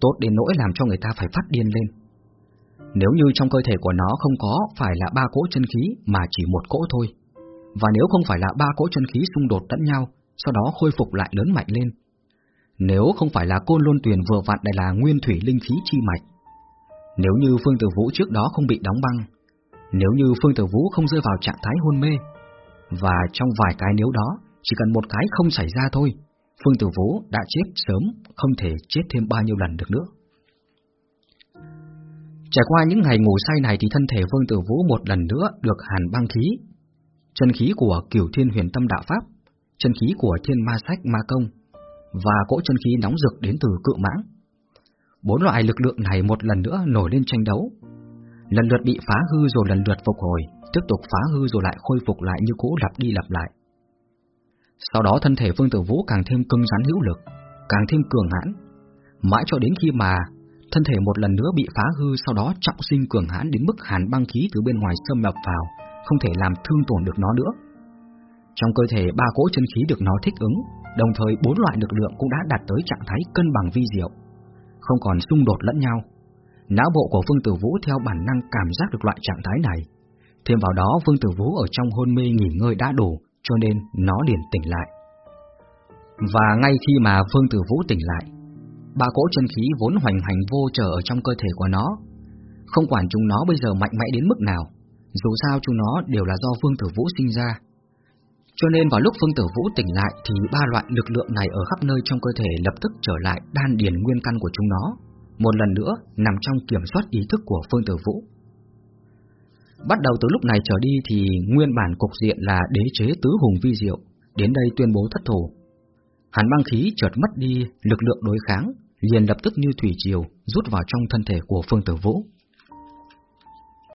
Tốt đến nỗi làm cho người ta phải phát điên lên. Nếu như trong cơ thể của nó không có phải là ba cỗ chân khí mà chỉ một cỗ thôi, và nếu không phải là ba cỗ chân khí xung đột lẫn nhau, sau đó khôi phục lại lớn mạnh lên, nếu không phải là côn lôn tuyền vừa vặn đây là nguyên thủy linh khí chi mạch, nếu như Phương Tử Vũ trước đó không bị đóng băng, nếu như Phương Tử Vũ không rơi vào trạng thái hôn mê, và trong vài cái nếu đó, chỉ cần một cái không xảy ra thôi, Phương Tử Vũ đã chết sớm, không thể chết thêm bao nhiêu lần được nữa. Trải qua những ngày ngủ say này thì thân thể Vương Tử Vũ một lần nữa được hàn băng khí. Chân khí của cửu thiên huyền tâm đạo pháp, chân khí của thiên ma sách ma công và cỗ chân khí nóng rực đến từ cự mãng. Bốn loại lực lượng này một lần nữa nổi lên tranh đấu. Lần lượt bị phá hư rồi lần lượt phục hồi, tiếp tục phá hư rồi lại khôi phục lại như cũ lặp đi lặp lại. Sau đó thân thể Vương Tử Vũ càng thêm cứng rắn hữu lực, càng thêm cường hãn, mãi cho đến khi mà thân thể một lần nữa bị phá hư sau đó trọng sinh cường hãn đến mức hàn băng khí từ bên ngoài xâm nhập vào, không thể làm thương tổn được nó nữa. Trong cơ thể ba cỗ chân khí được nó thích ứng, đồng thời bốn loại lực lượng cũng đã đạt tới trạng thái cân bằng vi diệu, không còn xung đột lẫn nhau. Não bộ của Vương Tử Vũ theo bản năng cảm giác được loại trạng thái này. Thêm vào đó Vương Tử Vũ ở trong hôn mê nghỉ ngơi đã đủ, cho nên nó liền tỉnh lại. Và ngay khi mà Vương Tử Vũ tỉnh lại, ba cỗ chân khí vốn hoành hành vô trở ở trong cơ thể của nó, không quản chúng nó bây giờ mạnh mẽ đến mức nào, dù sao chúng nó đều là do Vương Tử Vũ sinh ra. Cho nên vào lúc Phương Tử Vũ tỉnh lại thì ba loại lực lượng này ở khắp nơi trong cơ thể lập tức trở lại đan điền nguyên căn của chúng nó, một lần nữa nằm trong kiểm soát ý thức của Phương Tử Vũ. Bắt đầu từ lúc này trở đi thì nguyên bản cục diện là đế chế tứ hùng vi diệu, đến đây tuyên bố thất thủ. Hàn băng khí chợt mất đi lực lượng đối kháng, liền lập tức như thủy triều rút vào trong thân thể của Phương Tử Vũ.